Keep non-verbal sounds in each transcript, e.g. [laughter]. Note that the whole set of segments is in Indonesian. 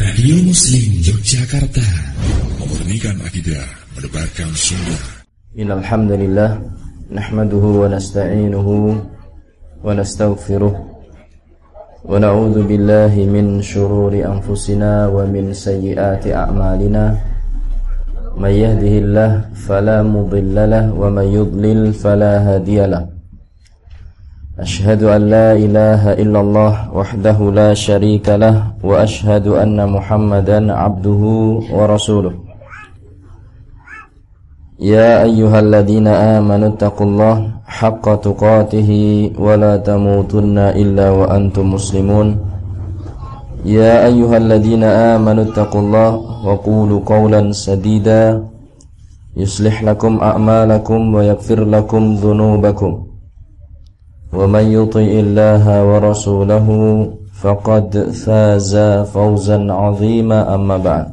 Radio Muslim Yogyakarta. Memurnikan akidah Mendebarkan sunnah. Innalhamdulillah Nahmaduhu wa nasta'inuhu Wa nasta'gfiruh Wa na'udhu billahi min syururi anfusina Wa min sayyiati a'malina. Man yahdihillah Fala mudillalah Wa man yudlil Fala hadiyalah أشهد أن لا إله إلا الله وحده لا شريك له وأشهد أن محمدا عبده ورسوله. يا أيها الذين آمنوا اتقوا الله حق تقاته ولا تموتن إلا وأنتم مسلمون. يا أيها الذين آمنوا اتقوا الله وقولوا قولا سديدا يصلح لكم أعمالكم ويغفر لكم ذنوبكم. ومن يطع الله ورسوله فقد فاز فوزا عظيما أما بعد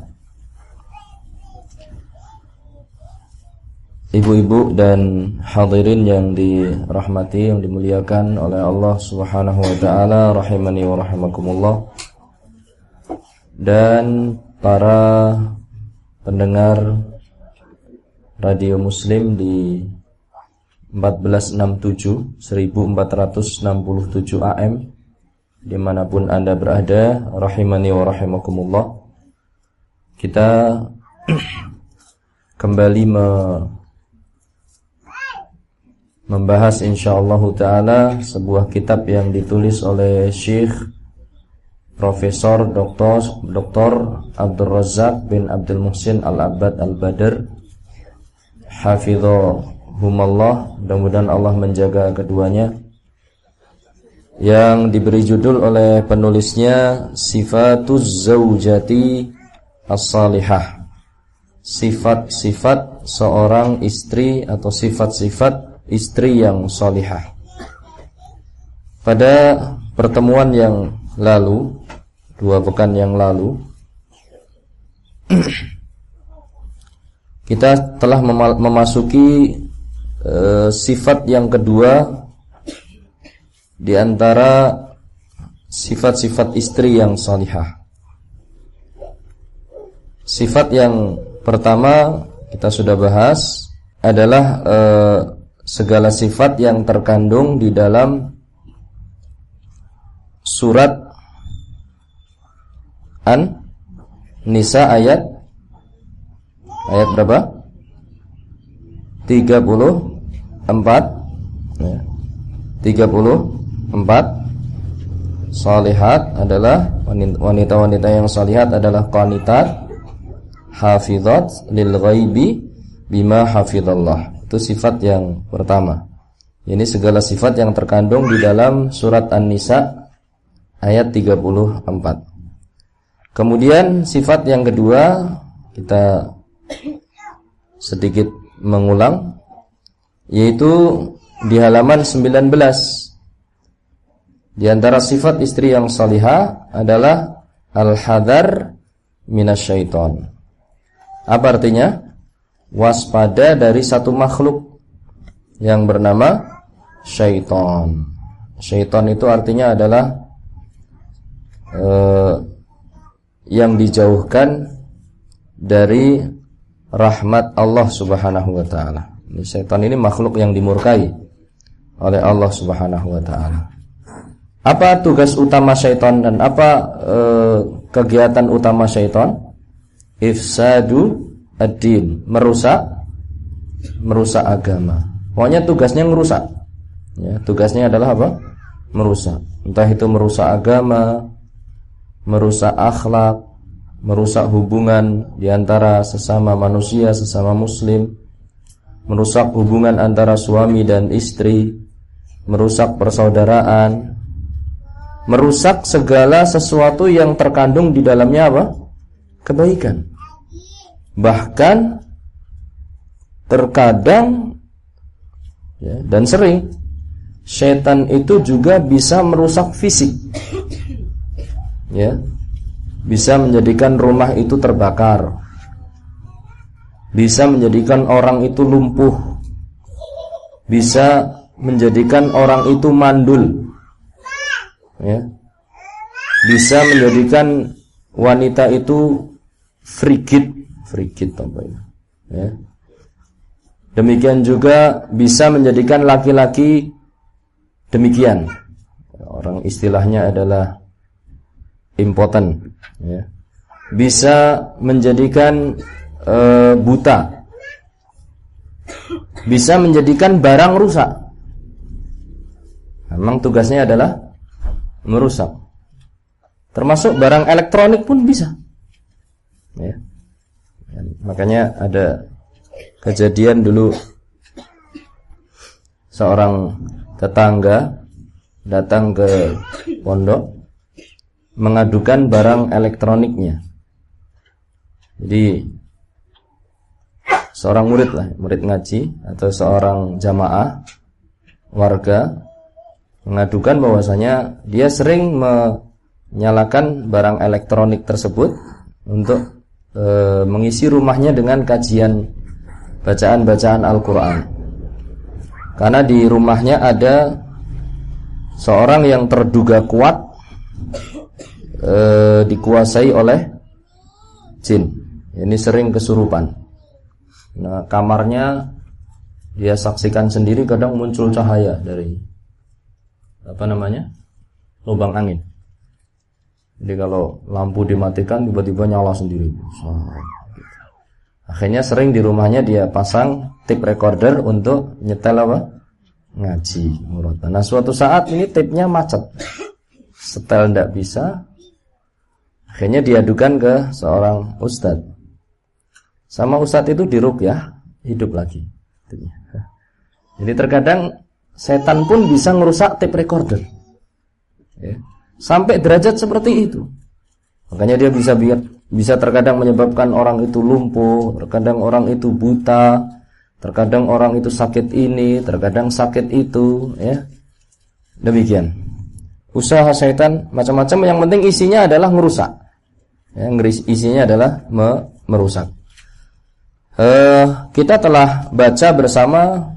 Ibu-ibu dan hadirin yang dirahmati yang dimuliakan oleh Allah Subhanahu wa taala rahimani wa rahimakumullah dan para pendengar radio muslim di 1467 1467 AM di mana pun anda berada rahimani wa rahimakumullah kita [clears throat] kembali me membahas insyaallah taala sebuah kitab yang ditulis oleh Syekh Profesor Dr. Dr. Abdul Razak bin Abdul Muhsin Al-Abbad Al-Badr Hafizah humallah mudah-mudahan Allah menjaga keduanya. Yang diberi judul oleh penulisnya sifatuz zaujati as-salihah. Sifat-sifat seorang istri atau sifat-sifat istri yang salihah. Pada pertemuan yang lalu dua pekan yang lalu [clears throat] kita telah memasuki e, sifat yang kedua di antara sifat-sifat istri yang salihah. Sifat yang pertama kita sudah bahas adalah e, segala sifat yang terkandung di dalam surat An Nisa ayat ayat berapa? 30 empat. Ya. tiga puluh. Empat. Salihat adalah wanita-wanita yang salihat adalah qanitat hafizat lil ghaibi bima hafizallah. Itu sifat yang pertama. Ini segala sifat yang terkandung di dalam surat An-Nisa ayat 34 kemudian sifat yang kedua kita sedikit mengulang yaitu di halaman 19 di antara sifat istri yang salihah adalah al-hadar minasyaiton. Apa artinya? Waspada dari satu makhluk yang bernama syaiton. Syaiton itu artinya adalah uh, yang dijauhkan dari rahmat Allah Subhanahu wa taala. Setan ini makhluk yang dimurkai oleh Allah Subhanahu wa taala. Apa tugas utama syaitan dan apa e, kegiatan utama syaitan? Ifsadu ad-din, merusak merusak agama. Pokoknya tugasnya merusak. Ya, tugasnya adalah apa? Merusak. Entah itu merusak agama, merusak akhlak, merusak hubungan di antara sesama manusia, sesama muslim, merusak hubungan antara suami dan istri, merusak persaudaraan, merusak segala sesuatu yang terkandung di dalamnya apa? Kebaikan. Bahkan terkadang ya, dan sering setan itu juga bisa merusak fisik. Ya. Bisa menjadikan rumah itu terbakar bisa menjadikan orang itu lumpuh, bisa menjadikan orang itu mandul, ya. bisa menjadikan wanita itu frigid, frigid ini? Ya. Demikian juga bisa menjadikan laki-laki demikian. Orang istilahnya adalah impoten, ya. Bisa menjadikan e, buta. Bisa menjadikan barang rusak. Memang tugasnya adalah merusak. Termasuk barang elektronik pun bisa. Ya. Makanya ada kejadian dulu seorang tetangga datang ke pondok mengadukan barang elektroniknya. Jadi seorang murid lah, murid ngaji atau seorang jamaah warga mengadukan bahwasanya dia sering menyalakan barang elektronik tersebut untuk e, mengisi rumahnya dengan kajian bacaan-bacaan Al-Quran. Karena di rumahnya ada Seorang yang terduga kuat e, Dikuasai oleh Jin. Ini sering kesurupan Nah kamarnya Dia saksikan sendiri kadang muncul cahaya dari Apa namanya Lubang angin Jadi kalau lampu dimatikan tiba-tiba nyala sendiri Akhirnya sering di rumahnya dia pasang tape recorder untuk nyetel apa? Ngaji muratan. Nah suatu saat ini tape-nya macet. Setel tidak bisa. Akhirnya diadukan ke seorang ustadz. Sama ustadz itu diruk ya, hidup lagi. Jadi terkadang setan pun bisa merusak tape recorder. Ya. Sampai derajat seperti itu. Makanya dia bisa biar bisa terkadang menyebabkan orang itu lumpuh, terkadang orang itu buta, terkadang orang itu sakit ini, terkadang sakit itu, ya. Demikian. Usaha setan macam-macam yang penting isinya adalah merusak. Ya, isinya adalah me merusak. Uh, kita telah baca bersama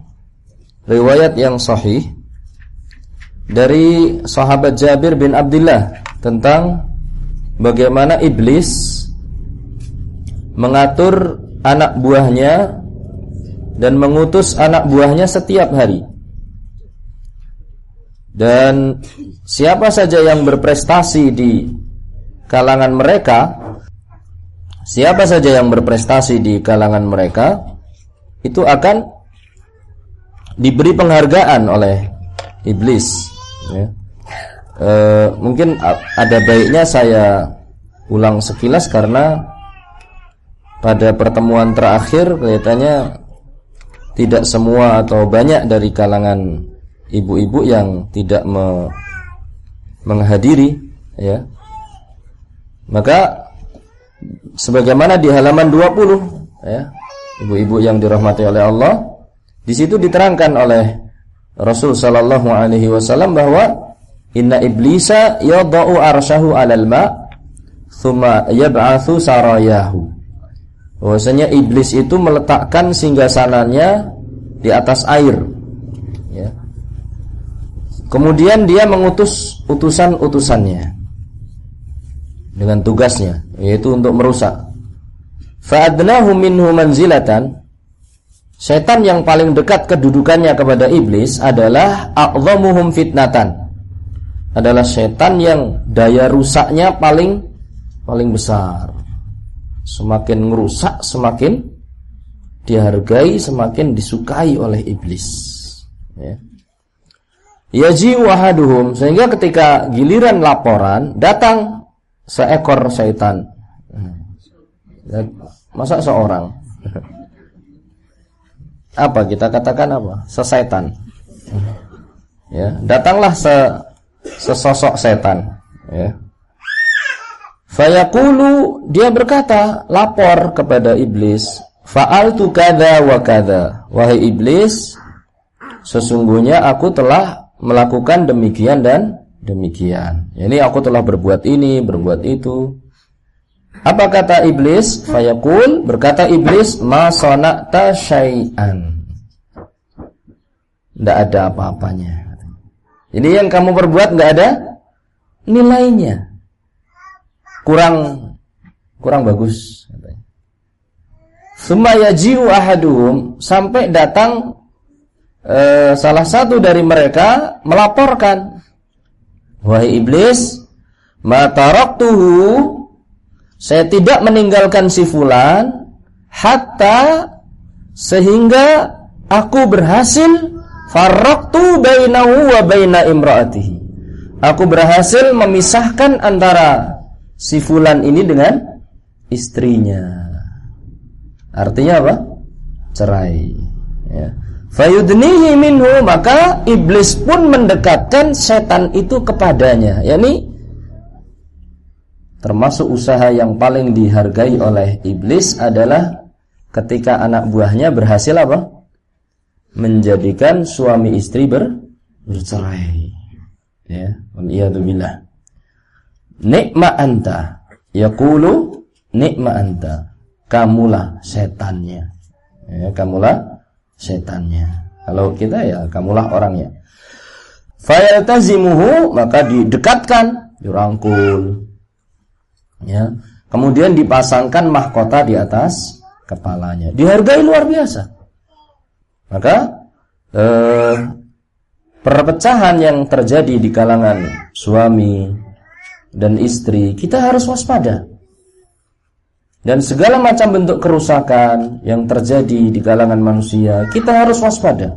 riwayat yang sahih dari sahabat Jabir bin Abdullah tentang bagaimana iblis mengatur anak buahnya dan mengutus anak buahnya setiap hari. Dan siapa saja yang berprestasi di kalangan mereka, siapa saja yang berprestasi di kalangan mereka, itu akan diberi penghargaan oleh iblis. Ya. E, mungkin ada baiknya saya ulang sekilas karena pada pertemuan terakhir kelihatannya tidak semua atau banyak dari kalangan ibu-ibu yang tidak me menghadiri ya. Maka sebagaimana di halaman 20 ya, ibu-ibu yang dirahmati oleh Allah, di situ diterangkan oleh Rasul sallallahu alaihi wasallam bahwa inna iblisa yadau arsyahu 'alal ma' thumma yab'atsu sarayahu bahwasanya iblis itu meletakkan singgasananya di atas air ya. kemudian dia mengutus utusan-utusannya dengan tugasnya yaitu untuk merusak. Fa'adnahu minhu manzilatan. Setan yang paling dekat kedudukannya kepada iblis adalah a'zamuhum fitnatan. Adalah setan yang daya rusaknya paling paling besar. Semakin merusak, semakin dihargai, semakin disukai oleh iblis. Ya. Yaji wahaduhum sehingga ketika giliran laporan datang seekor syaitan. Masa seorang? Apa kita katakan apa? Sesetan. Ya, datanglah se sesosok setan, ya. Fayaqulu dia berkata, lapor kepada iblis, fa'altu kada wa kada. Wahai iblis, sesungguhnya aku telah melakukan demikian dan demikian. Ini aku telah berbuat ini, berbuat itu. Apa kata iblis? Fayaqul berkata iblis, "Ma sana'ta syai'an." Tidak ada apa-apanya. Ini yang kamu perbuat nggak ada nilainya kurang kurang bagus Summa yaji'u ahaduhum sampai datang e, salah satu dari mereka melaporkan wahai iblis ma taraktuhu saya tidak meninggalkan si fulan hatta sehingga aku berhasil farraqtu bainahu wa baina imraatihi aku berhasil memisahkan antara si fulan ini dengan istrinya Artinya apa? Cerai. Ya. Fayudnihi minhu maka iblis pun mendekatkan setan itu kepadanya. Yani termasuk usaha yang paling dihargai oleh iblis adalah ketika anak buahnya berhasil apa? Menjadikan suami istri ber bercerai. Ya, waliyadzubillah. Nikma anta yaqulu nikma anta kamulah setannya. Ya, kamulah setannya. Kalau kita ya kamulah orangnya. Fayaltazimuhu maka didekatkan, dirangkul. Ya. Kemudian dipasangkan mahkota di atas kepalanya. Dihargai luar biasa. Maka eh, perpecahan yang terjadi di kalangan suami dan istri, kita harus waspada dan segala macam bentuk kerusakan yang terjadi di kalangan manusia, kita harus waspada.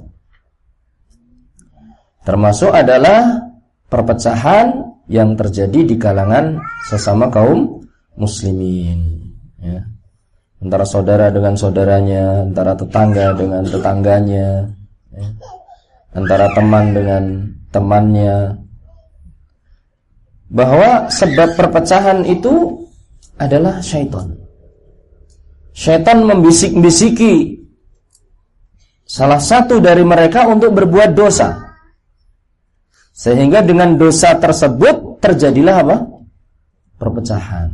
Termasuk adalah perpecahan yang terjadi di kalangan sesama kaum muslimin. Ya. Antara saudara dengan saudaranya, antara tetangga dengan tetangganya, ya. antara teman dengan temannya. Bahwa sebab perpecahan itu adalah syaitan. Syaitan membisik-bisiki salah satu dari mereka untuk berbuat dosa. Sehingga dengan dosa tersebut terjadilah apa? Perpecahan.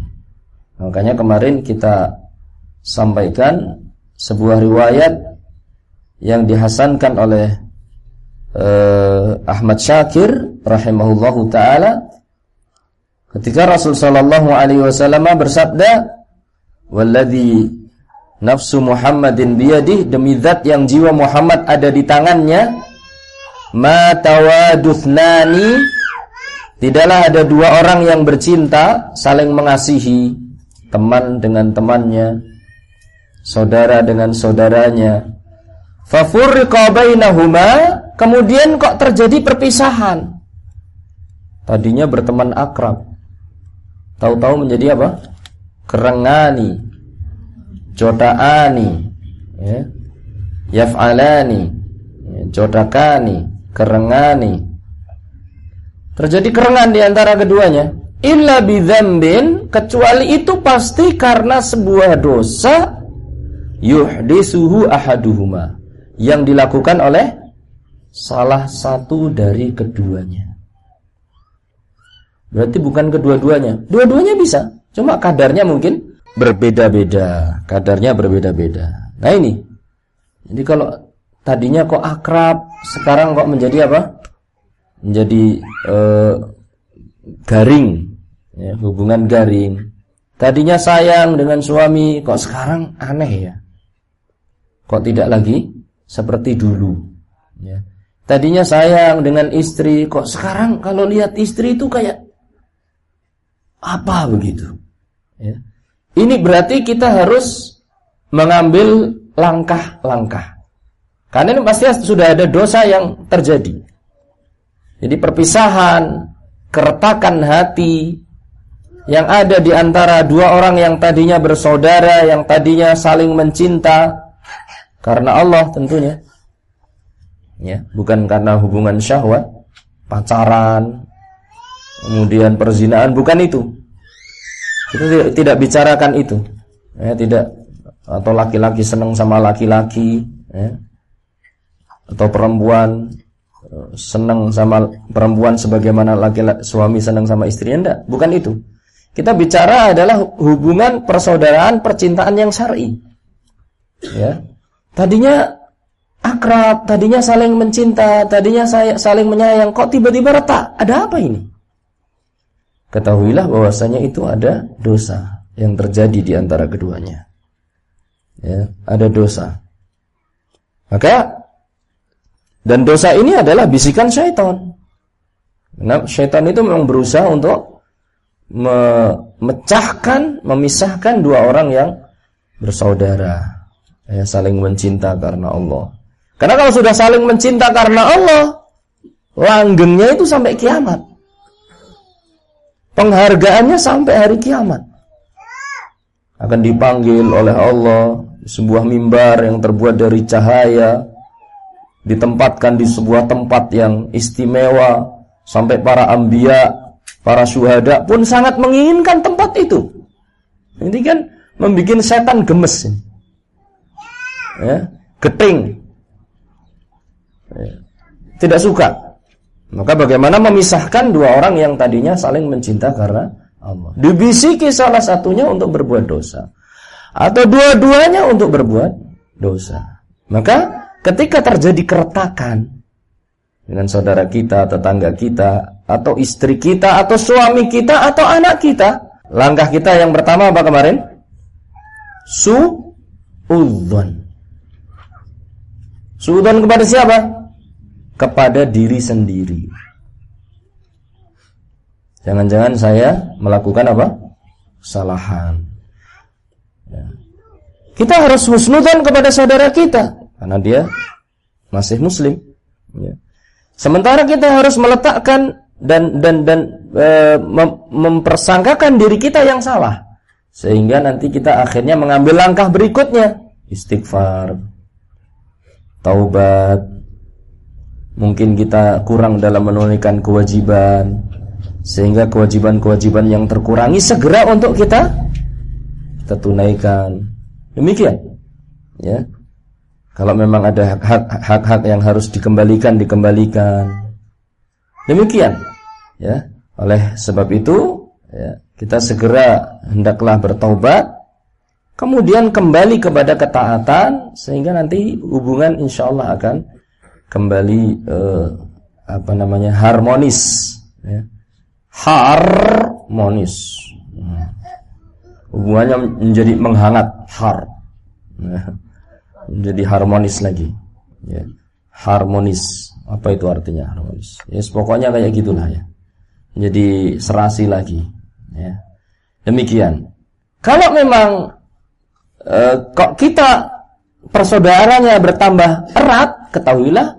Makanya kemarin kita sampaikan sebuah riwayat yang dihasankan oleh uh, Ahmad Syakir rahimahullahu taala ketika Rasul sallallahu alaihi wasallam bersabda nafsu Muhammadin biyadih demi zat yang jiwa Muhammad ada di tangannya. Ma tawaduthnani tidaklah ada dua orang yang bercinta saling mengasihi teman dengan temannya saudara dengan saudaranya. Fafurriqa bainahuma kemudian kok terjadi perpisahan. Tadinya berteman akrab. Tahu-tahu menjadi apa? Kerengani jodaani ya. Yaf'alani ya, jodakani kerengani. Terjadi kerengan di antara keduanya. Illa bidzambin kecuali itu pasti karena sebuah dosa yuhdisuhu ahaduhuma. Yang dilakukan oleh salah satu dari keduanya. Berarti bukan kedua-duanya. Dua-duanya bisa. Cuma kadarnya mungkin berbeda-beda, kadarnya berbeda-beda. Nah ini, jadi kalau tadinya kok akrab, sekarang kok menjadi apa? Menjadi eh, garing, ya, hubungan garing. Tadinya sayang dengan suami, kok sekarang aneh ya? Kok tidak lagi seperti dulu? Ya. Tadinya sayang dengan istri, kok sekarang kalau lihat istri itu kayak apa begitu? Ya. Ini berarti kita harus mengambil langkah-langkah. Karena ini pasti sudah ada dosa yang terjadi. Jadi perpisahan, keretakan hati yang ada di antara dua orang yang tadinya bersaudara, yang tadinya saling mencinta karena Allah tentunya. Ya, bukan karena hubungan syahwat, pacaran, kemudian perzinaan, bukan itu. Kita tidak, bicarakan itu. Ya, tidak atau laki-laki senang sama laki-laki, ya. Atau perempuan eh, senang sama perempuan sebagaimana laki-laki suami senang sama istrinya enggak, bukan itu. Kita bicara adalah hubungan persaudaraan, percintaan yang syar'i. Ya. Tadinya akrab, tadinya saling mencinta, tadinya saling menyayang, kok tiba-tiba retak? Ada apa ini? Ketahuilah bahwasanya itu ada dosa yang terjadi di antara keduanya. Ya, ada dosa. Maka dan dosa ini adalah bisikan syaitan. Nah, syaitan itu memang berusaha untuk memecahkan, memisahkan dua orang yang bersaudara, ya, saling mencinta karena Allah. Karena kalau sudah saling mencinta karena Allah, langgengnya itu sampai kiamat. Penghargaannya sampai hari kiamat. Akan dipanggil oleh Allah sebuah mimbar yang terbuat dari cahaya ditempatkan di sebuah tempat yang istimewa sampai para ambia, para syuhada pun sangat menginginkan tempat itu. Ini kan membuat setan gemes. Ya, geting. Ya, tidak suka. Maka bagaimana memisahkan dua orang yang tadinya saling mencinta karena Allah. Dibisiki salah satunya untuk berbuat dosa. Atau dua-duanya untuk berbuat dosa. Maka ketika terjadi keretakan dengan saudara kita, tetangga kita, atau istri kita, atau suami kita, atau anak kita, langkah kita yang pertama apa kemarin? Su'udhan. Su'udhan kepada siapa? Kepada diri sendiri. Jangan-jangan saya melakukan apa? Kesalahan. Ya. Kita harus husnudan kepada saudara kita karena dia masih muslim. Ya. Sementara kita harus meletakkan dan dan dan e, mem mempersangkakan diri kita yang salah sehingga nanti kita akhirnya mengambil langkah berikutnya istighfar, taubat. Mungkin kita kurang dalam menunaikan kewajiban, sehingga kewajiban-kewajiban yang terkurangi segera untuk kita kita tunaikan. Demikian. Ya. Kalau memang ada hak-hak yang harus dikembalikan, dikembalikan. Demikian. Ya. Oleh sebab itu, ya, kita segera hendaklah bertaubat, kemudian kembali kepada ketaatan sehingga nanti hubungan insya Allah akan kembali eh, apa namanya harmonis. Ya harmonis. Hubungannya menjadi menghangat, har. Menjadi harmonis lagi. Ya. Harmonis. Apa itu artinya harmonis? Ya, pokoknya kayak gitulah ya. Jadi serasi lagi. Ya. Demikian. Kalau memang eh, kok kita persaudaranya bertambah erat, ketahuilah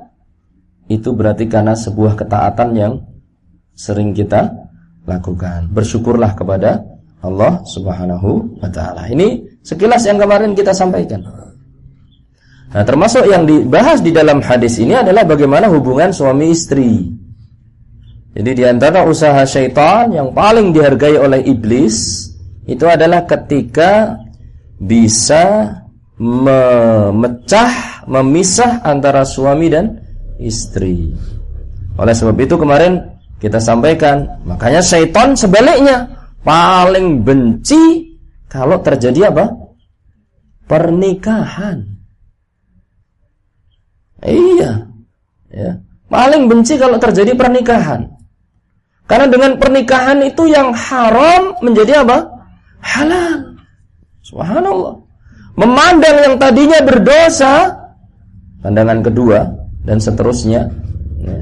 itu berarti karena sebuah ketaatan yang sering kita lakukan. Bersyukurlah kepada Allah Subhanahu wa taala. Ini sekilas yang kemarin kita sampaikan. Nah, termasuk yang dibahas di dalam hadis ini adalah bagaimana hubungan suami istri. Jadi di antara usaha syaitan yang paling dihargai oleh iblis itu adalah ketika bisa memecah, memisah antara suami dan istri. Oleh sebab itu kemarin kita sampaikan. Makanya syaitan sebaliknya paling benci kalau terjadi apa? Pernikahan. Iya. Ya. Paling benci kalau terjadi pernikahan. Karena dengan pernikahan itu yang haram menjadi apa? Halal. Subhanallah. Memandang yang tadinya berdosa, pandangan kedua dan seterusnya, ya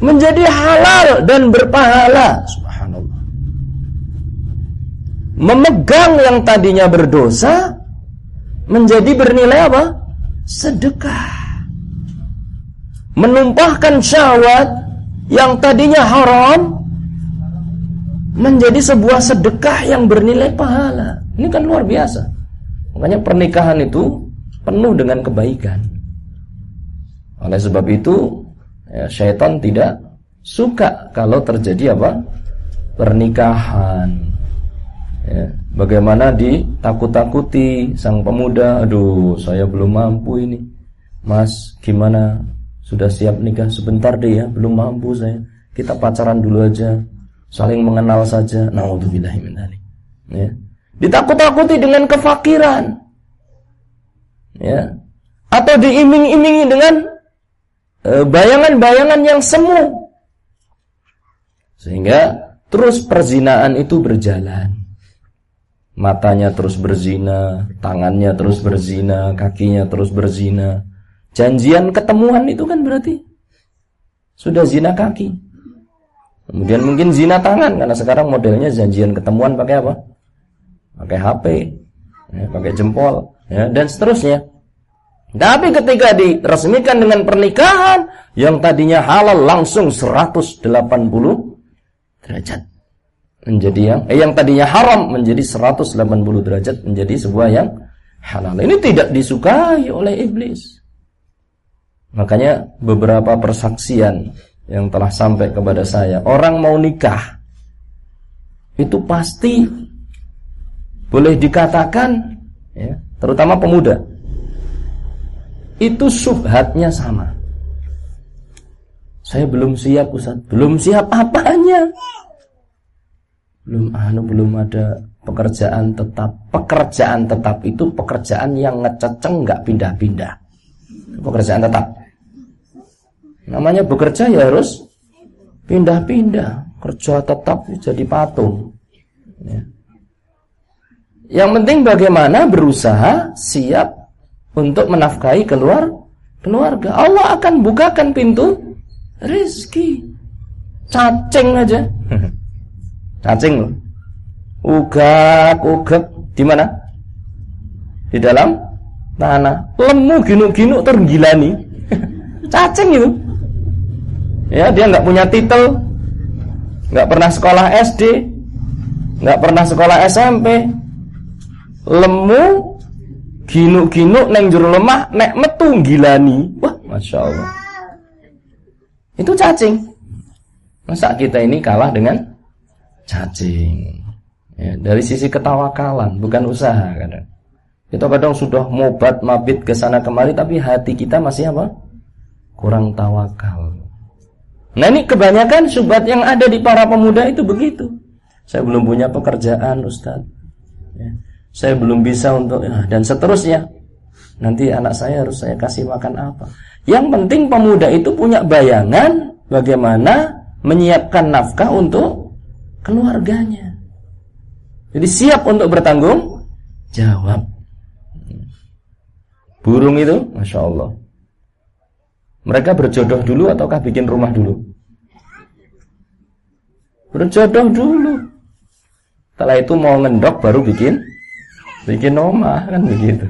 menjadi halal dan berpahala. Subhanallah. Memegang yang tadinya berdosa menjadi bernilai apa? Sedekah. Menumpahkan syahwat yang tadinya haram menjadi sebuah sedekah yang bernilai pahala. Ini kan luar biasa. Makanya pernikahan itu penuh dengan kebaikan. Oleh sebab itu ya, syaitan tidak suka kalau terjadi apa? Pernikahan. Ya, bagaimana ditakut-takuti sang pemuda? Aduh saya belum mampu ini. Mas gimana? Sudah siap nikah? Sebentar deh ya belum mampu saya. Kita pacaran dulu aja. Saling mengenal saja. Naudzubillahi min ya. Ditakut-takuti dengan kefakiran. Ya. Atau diiming-imingi dengan bayangan-bayangan yang semu. Sehingga terus perzinaan itu berjalan. matanya terus berzina, tangannya terus berzina, kakinya terus berzina. Janjian ketemuan itu kan berarti sudah zina kaki. Kemudian mungkin zina tangan karena sekarang modelnya janjian ketemuan pakai apa? Pakai HP, ya, pakai jempol, ya, dan seterusnya. Tapi ketika diresmikan dengan pernikahan yang tadinya halal langsung 180 derajat menjadi yang eh yang tadinya haram menjadi 180 derajat menjadi sebuah yang halal. Ini tidak disukai oleh iblis. Makanya beberapa persaksian yang telah sampai kepada saya, orang mau nikah itu pasti boleh dikatakan ya, terutama pemuda itu subhatnya sama. Saya belum siap Ustaz, belum siap apanya? belum anu belum ada pekerjaan tetap pekerjaan tetap itu pekerjaan yang ngececeng nggak pindah-pindah pekerjaan tetap namanya bekerja ya harus pindah-pindah kerja tetap jadi patung ya. yang penting bagaimana berusaha siap untuk menafkahi keluar keluarga Allah akan bukakan pintu rezeki cacing aja [laughs] Cacing loh. Ugak, ugak di mana? Di dalam tanah. Lemu ginu-ginu tergilani. [laughs] Cacing itu. Ya, dia nggak punya titel, nggak pernah sekolah SD, nggak pernah sekolah SMP. Lemu, ginu-ginu neng juru lemah, nek metu gilani. Wah, masya Allah. Itu cacing. Masa kita ini kalah dengan cacing. Ya, dari sisi ketawakalan, bukan usaha kadang. Kita kadang sudah mobat mabit ke sana kemari tapi hati kita masih apa? Kurang tawakal. Nah ini kebanyakan subat yang ada di para pemuda itu begitu. Saya belum punya pekerjaan Ustaz. Ya, saya belum bisa untuk ya, dan seterusnya. Nanti anak saya harus saya kasih makan apa? Yang penting pemuda itu punya bayangan bagaimana menyiapkan nafkah untuk keluarganya. Jadi siap untuk bertanggung jawab. Burung itu, masya Allah. Mereka berjodoh dulu ataukah bikin rumah dulu? Berjodoh dulu. Setelah itu mau ngendok baru bikin bikin rumah kan begitu.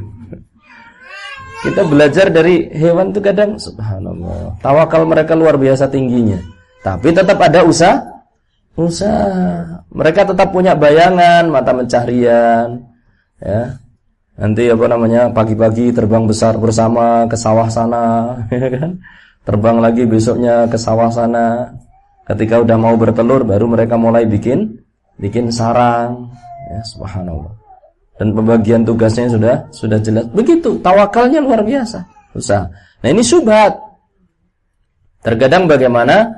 Kita belajar dari hewan itu kadang subhanallah. Tawakal mereka luar biasa tingginya. Tapi tetap ada usaha usaha. Mereka tetap punya bayangan, mata pencaharian, ya. Nanti apa namanya pagi-pagi terbang besar bersama ke sawah sana, [laughs] ya kan? Terbang lagi besoknya ke sawah sana. Ketika udah mau bertelur, baru mereka mulai bikin bikin sarang, ya subhanallah. Dan pembagian tugasnya sudah sudah jelas. Begitu, tawakalnya luar biasa. Usaha. Nah ini subhat. Terkadang bagaimana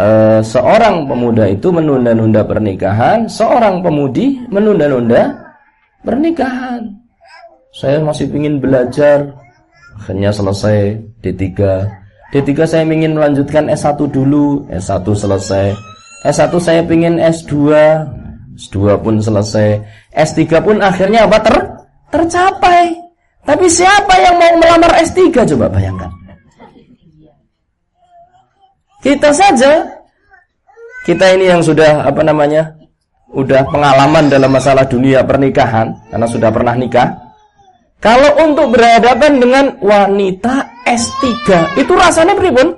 e, seorang pemuda itu menunda-nunda pernikahan, seorang pemudi menunda-nunda pernikahan. Saya masih ingin belajar, akhirnya selesai D3. D3 saya ingin melanjutkan S1 dulu, S1 selesai. S1 saya ingin S2, S2 pun selesai. S3 pun akhirnya apa ter tercapai. Tapi siapa yang mau melamar S3 coba bayangkan. Kita saja kita ini yang sudah apa namanya? udah pengalaman dalam masalah dunia pernikahan karena sudah pernah nikah. Kalau untuk berhadapan dengan wanita S3, itu rasanya pripun?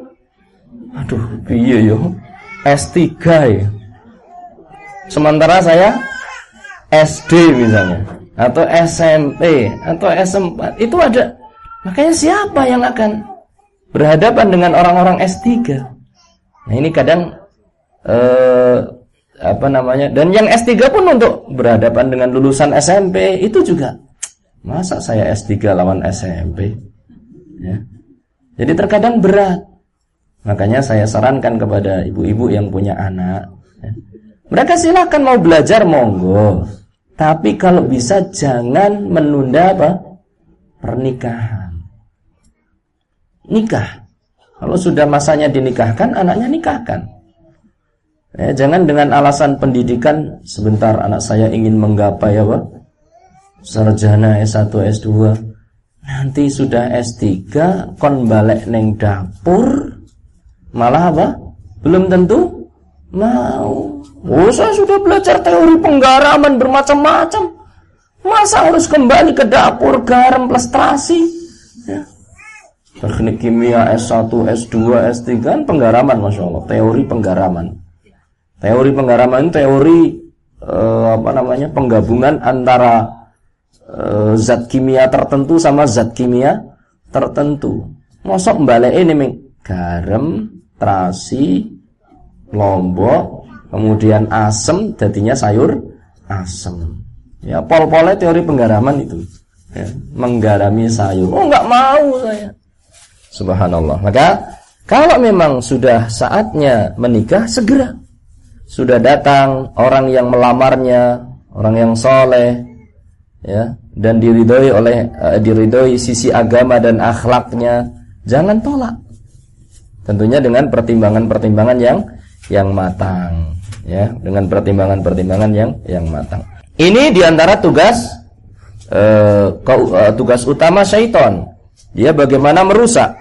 Aduh, iya yo. S3 ya. Sementara saya SD misalnya atau SMP atau S4 itu ada makanya siapa yang akan berhadapan dengan orang-orang S3 Nah ini kadang eh, apa namanya dan yang S3 pun untuk berhadapan dengan lulusan SMP itu juga masa saya S3 lawan SMP ya. Jadi terkadang berat. Makanya saya sarankan kepada ibu-ibu yang punya anak ya. Mereka silakan mau belajar monggo. Tapi kalau bisa jangan menunda apa? Pernikahan. Nikah kalau sudah masanya dinikahkan, anaknya nikahkan. Ya, jangan dengan alasan pendidikan sebentar anak saya ingin menggapai apa? sarjana S1 S2 nanti sudah S3 kon balik neng dapur malah apa belum tentu mau oh saya sudah belajar teori penggaraman bermacam-macam. Masa harus kembali ke dapur garam plus terasi ya. teknik kimia S1 S2 S3 kan penggaraman masya Allah. Teori penggaraman. Teori penggaraman teori eh, apa namanya penggabungan antara uh, zat kimia tertentu sama zat kimia tertentu. Mosok balik ini ming? Garam, terasi, lombok, kemudian asem, jadinya sayur asem. Ya pol-polnya teori penggaraman itu. Ya, menggarami sayur. Oh nggak mau saya. Subhanallah. Maka kalau memang sudah saatnya menikah segera. Sudah datang orang yang melamarnya, orang yang soleh, ya dan diridhoi oleh uh, diridhoi sisi agama dan akhlaknya jangan tolak tentunya dengan pertimbangan-pertimbangan yang yang matang ya dengan pertimbangan-pertimbangan yang yang matang. Ini di antara tugas uh, uh, tugas utama syaitan. Dia bagaimana merusak.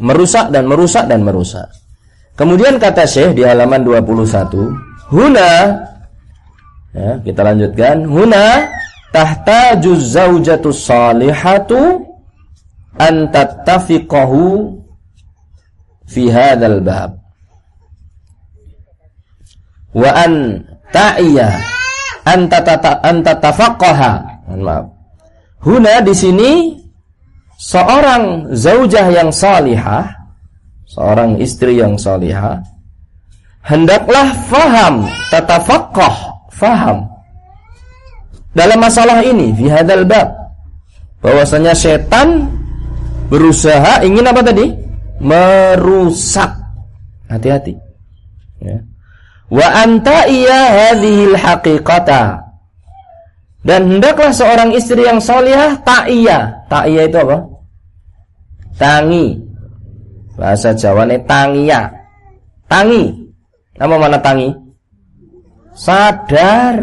Merusak dan merusak dan merusak. Kemudian kata Syekh di halaman 21 huna ya kita lanjutkan huna tahtaju zaujatu salihatu an fi hadzal bab wa an ta'iya an tatata an tatafaqaha maaf huna di sini seorang zaujah yang salihah seorang istri yang salihah hendaklah faham tatafaqah faham dalam masalah ini fi hadzal bab bahwasanya setan berusaha ingin apa tadi? merusak. Hati-hati. Ya. Wa anta iya hadhil haqiqata. Dan hendaklah seorang istri yang solihah ta'iyah. Ta'iyah itu apa? Tangi. Bahasa Jawa ini tangiya. Tangi. Nama mana tangi? Sadar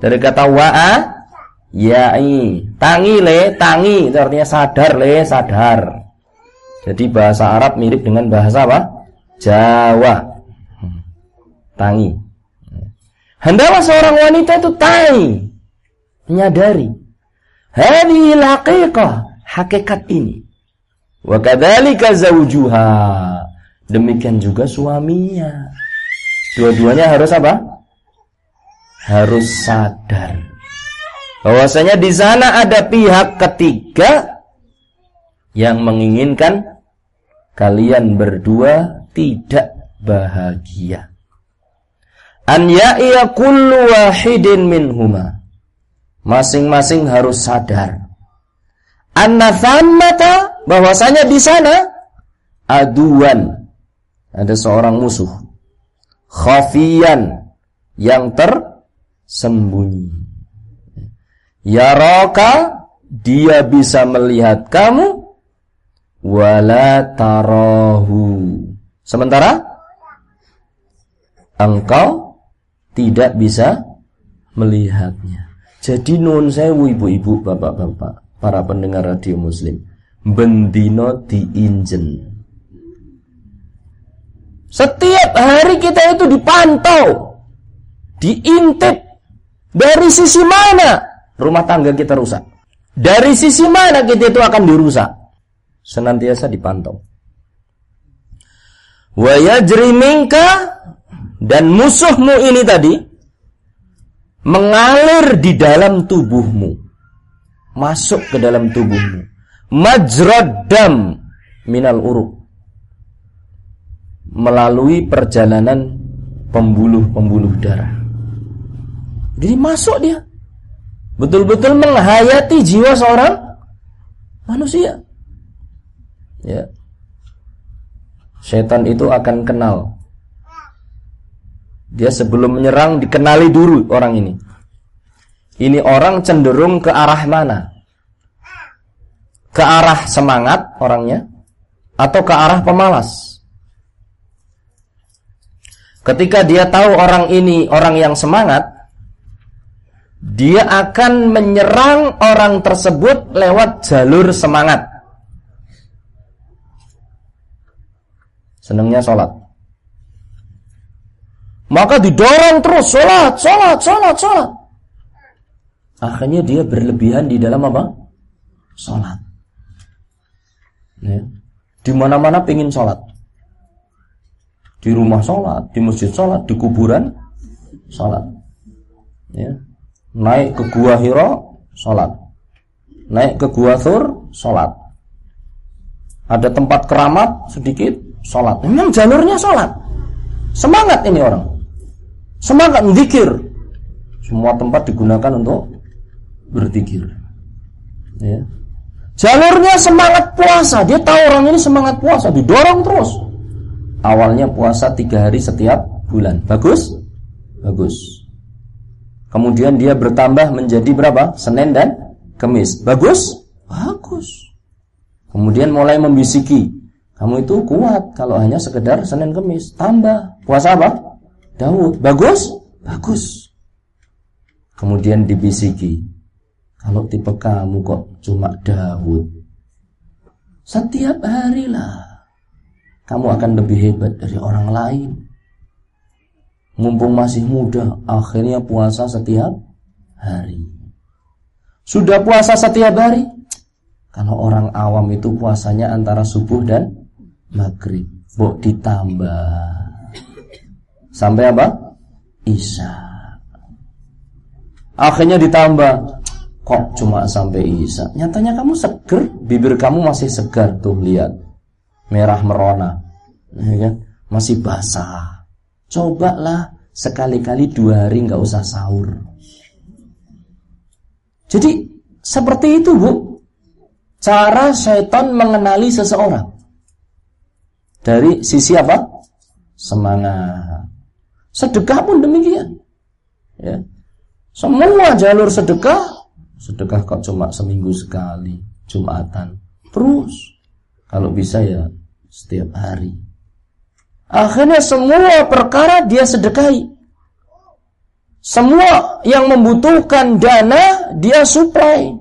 dari kata wa'a ya'i. Tangi le, tangi itu artinya sadar le, sadar. Jadi bahasa Arab mirip dengan bahasa apa? Jawa. Tangi. Hendaklah seorang wanita itu tangi, menyadari hadhil haqiqah, hakikat ini. Wa kadzalika zawjuha. Demikian juga suaminya. Dua-duanya harus apa? harus sadar bahwasanya di sana ada pihak ketiga yang menginginkan kalian berdua tidak bahagia. An ya'iya kullu wahidin minhuma. Masing-masing harus sadar. Anna thammata bahwasanya di sana aduan ada seorang musuh khafiyan yang ter sembunyi. Ya roka dia bisa melihat kamu wala tarahu. Sementara engkau tidak bisa melihatnya. Jadi nun sewu ibu-ibu, bapak-bapak, para pendengar radio muslim. Bendino diinjen. Setiap hari kita itu dipantau, diintip dari sisi mana rumah tangga kita rusak? Dari sisi mana kita itu akan dirusak? Senantiasa dipantau. Wa yajri dan musuhmu ini tadi mengalir di dalam tubuhmu. Masuk ke dalam tubuhmu. Majrad dam minal uruk. Melalui perjalanan pembuluh-pembuluh darah. Jadi masuk dia. Betul-betul menghayati jiwa seorang manusia. Ya. Setan itu akan kenal. Dia sebelum menyerang dikenali dulu orang ini. Ini orang cenderung ke arah mana? Ke arah semangat orangnya atau ke arah pemalas? Ketika dia tahu orang ini orang yang semangat, dia akan menyerang orang tersebut lewat jalur semangat. Senangnya sholat. Maka didorong terus sholat, sholat, sholat, sholat. Akhirnya dia berlebihan di dalam apa? Sholat. Ya. Di mana-mana pingin sholat. Di rumah sholat, di masjid sholat, di kuburan sholat. Ya. Naik ke gua Hiro, sholat. Naik ke gua Thur, sholat. Ada tempat keramat sedikit, sholat. Memang jalurnya sholat. Semangat ini orang. Semangat zikir. Semua tempat digunakan untuk berzikir. Ya. Jalurnya semangat puasa. Dia tahu orang ini semangat puasa, didorong terus. Awalnya puasa tiga hari setiap bulan. Bagus? Bagus. Kemudian dia bertambah menjadi berapa? Senin dan Kemis. Bagus? Bagus. Kemudian mulai membisiki. Kamu itu kuat kalau hanya sekedar Senin Kemis. Tambah. Puasa apa? Daud. Bagus? Bagus. Kemudian dibisiki. Kalau tipe kamu kok cuma Daud. Setiap harilah. Kamu akan lebih hebat dari orang lain mumpung masih muda, akhirnya puasa setiap hari. Sudah puasa setiap hari? Kalau orang awam itu puasanya antara subuh dan maghrib. Bok ditambah. Sampai apa? Isya. Akhirnya ditambah. Kok cuma sampai Isya? Nyatanya kamu seger, bibir kamu masih segar tuh lihat. Merah merona. Ya kan? Masih basah Cobalah sekali-kali dua hari nggak usah sahur. Jadi seperti itu bu, cara syaitan mengenali seseorang dari sisi apa? Semangat. Sedekah pun demikian. Ya. Semua jalur sedekah, sedekah kok cuma seminggu sekali, Jumatan. Terus, kalau bisa ya setiap hari. Akhirnya semua perkara dia sedekahi. Semua yang membutuhkan dana dia suplai.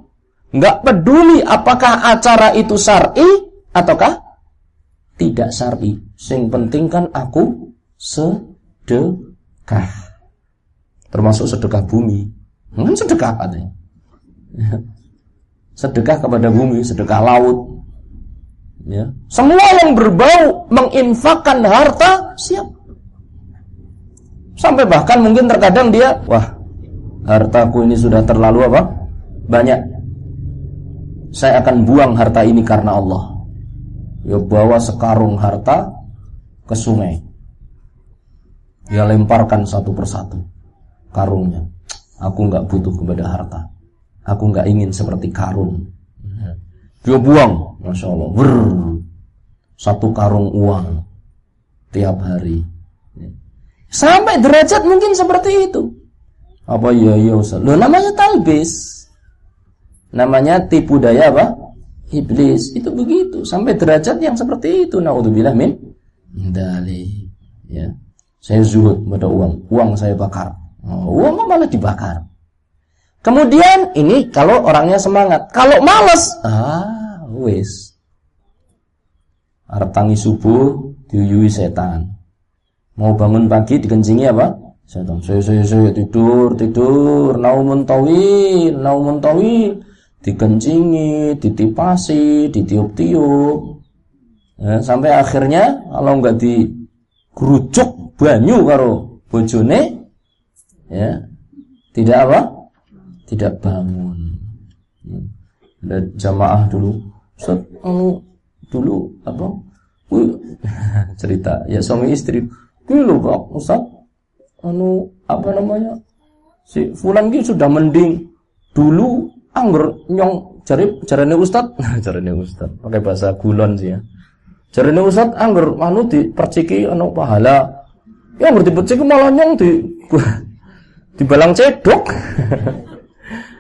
Nggak peduli apakah acara itu syar'i ataukah tidak syar'i. Sing penting kan aku sedekah. Termasuk sedekah bumi. Kan sedekah apa nih? Sedekah kepada bumi, sedekah laut, Ya. Semua yang berbau menginfakkan harta siap. Sampai bahkan mungkin terkadang dia, wah, hartaku ini sudah terlalu apa? Banyak. Saya akan buang harta ini karena Allah. Ya bawa sekarung harta ke sungai. Dia lemparkan satu persatu karungnya. Aku nggak butuh kepada harta. Aku nggak ingin seperti karun. Dia buang, masya Allah, ber, satu karung uang tiap hari. Sampai derajat mungkin seperti itu. Apa iya iya Ustaz? Loh namanya talbis. Namanya tipu daya apa? Iblis. Itu begitu. Sampai derajat yang seperti itu. Naudzubillah min dali. Ya. Saya zuhud pada uang. Uang saya bakar. Oh, uang malah dibakar. Kemudian ini kalau orangnya semangat. Kalau males, ah wis. Arab tangi subuh diuyui setan. Mau bangun pagi dikencingi apa? Setan. Saya saya saya tidur tidur naumun tawil naumun tawil dikencingi, ditipasi, ditiup-tiup. Ya, sampai akhirnya kalau nggak dikerucuk banyu karo bojone ya tidak apa tidak bangun. Ada jamaah dulu, Ustaz, anu dulu apa? [laughs] Cerita ya suami istri. Dulu Pak Ustaz, anu apa namanya? Si fulan ini sudah mending dulu angger nyong cari carane Ustaz, [laughs] carane Ustaz, pakai bahasa gulon sih ya. Carane Ustaz angger anu perciki anu pahala. Ya angger perciki malah nyong di di balang cedok. [laughs]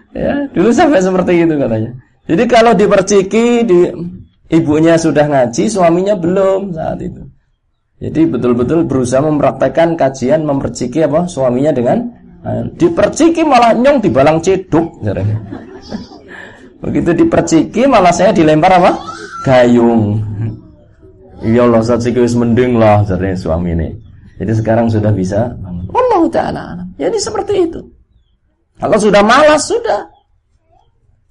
Ya, dulu sampai seperti itu katanya. Jadi kalau diperciki di ibunya sudah ngaji, suaminya belum saat itu. Jadi betul-betul berusaha mempraktekkan kajian memperciki apa suaminya dengan Diperciki malah nyong dibalang ceduk. [laughs] Begitu diperciki malah saya dilempar apa? Gayung. Iya [laughs] Allah saat wis mending lah suami ini. Jadi sekarang sudah bisa. Allah taala. Jadi seperti itu. Kalau sudah malas sudah.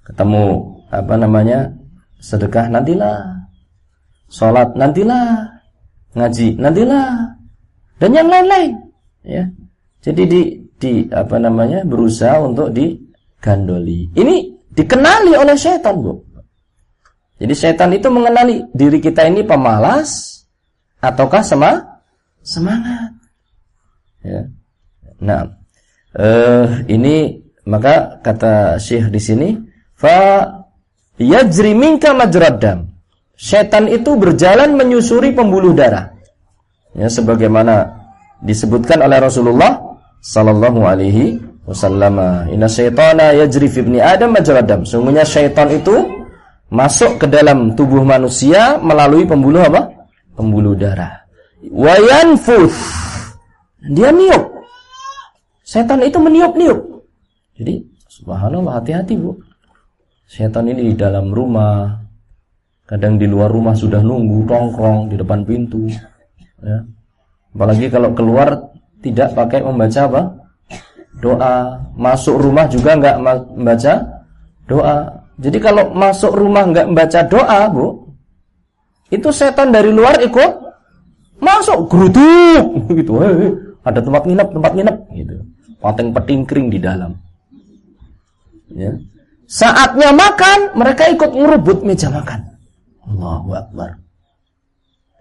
Ketemu apa namanya? Sedekah nantilah. Salat nantilah. Ngaji nantilah. Dan yang lain-lain, ya. Jadi di di apa namanya? berusaha untuk digandoli. Ini dikenali oleh setan, Bu. Jadi setan itu mengenali diri kita ini pemalas ataukah sema semangat. Ya. Nah, eh, ini maka kata Syekh di sini, fa yajri minka majraddam. Setan itu berjalan menyusuri pembuluh darah. Ya, sebagaimana disebutkan oleh Rasulullah sallallahu alaihi wasallam, "Inna syaitana yajri fi ibni Adam majraddam." Sungguhnya syaitan itu masuk ke dalam tubuh manusia melalui pembuluh apa? Pembuluh darah. Wayanfuth. Dia niup. Setan itu meniup-niup. Jadi, subhanallah hati-hati, Bu. Setan ini di dalam rumah, kadang di luar rumah sudah nunggu tongkrong di depan pintu. Ya. Apalagi kalau keluar tidak pakai membaca apa? Doa. Masuk rumah juga nggak membaca doa. Jadi kalau masuk rumah nggak membaca doa, Bu, itu setan dari luar ikut masuk geruduk [laughs] gitu. Hey, ada tempat nginep, tempat nginep gitu. Pateng petingkring di dalam. Ya. Saatnya makan, mereka ikut ngerebut meja makan. Allahu Akbar.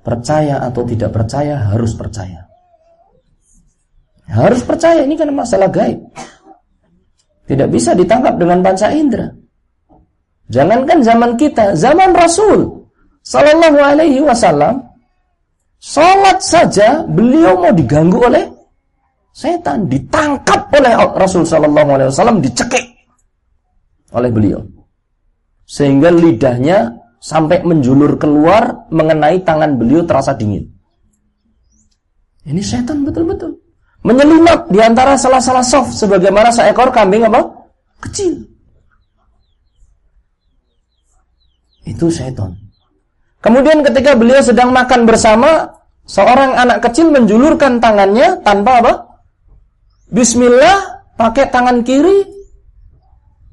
Percaya atau tidak percaya harus percaya. Harus percaya ini kan masalah gaib. Tidak bisa ditangkap dengan panca indera. Jangankan zaman kita, zaman Rasul Sallallahu alaihi wasallam Salat saja beliau mau diganggu oleh setan, ditangkap oleh Rasul sallallahu alaihi wasallam, dicekik oleh beliau. Sehingga lidahnya sampai menjulur keluar mengenai tangan beliau terasa dingin. Ini setan betul-betul. Menyelinap di antara salah-salah soft sebagaimana seekor kambing apa? Kecil. Itu setan. Kemudian ketika beliau sedang makan bersama, seorang anak kecil menjulurkan tangannya tanpa apa? Bismillah, pakai tangan kiri,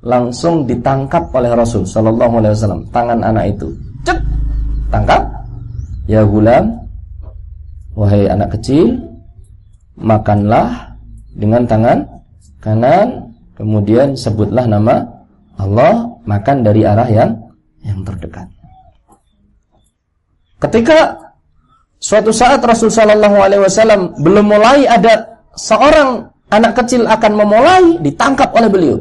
langsung ditangkap oleh Rasul Sallallahu Alaihi Wasallam. Tangan anak itu, cek, tangkap. Ya gulam, wahai anak kecil, makanlah dengan tangan kanan, kemudian sebutlah nama Allah, makan dari arah yang yang terdekat. Ketika suatu saat Rasul Shallallahu Alaihi Wasallam belum mulai ada seorang anak kecil akan memulai ditangkap oleh beliau.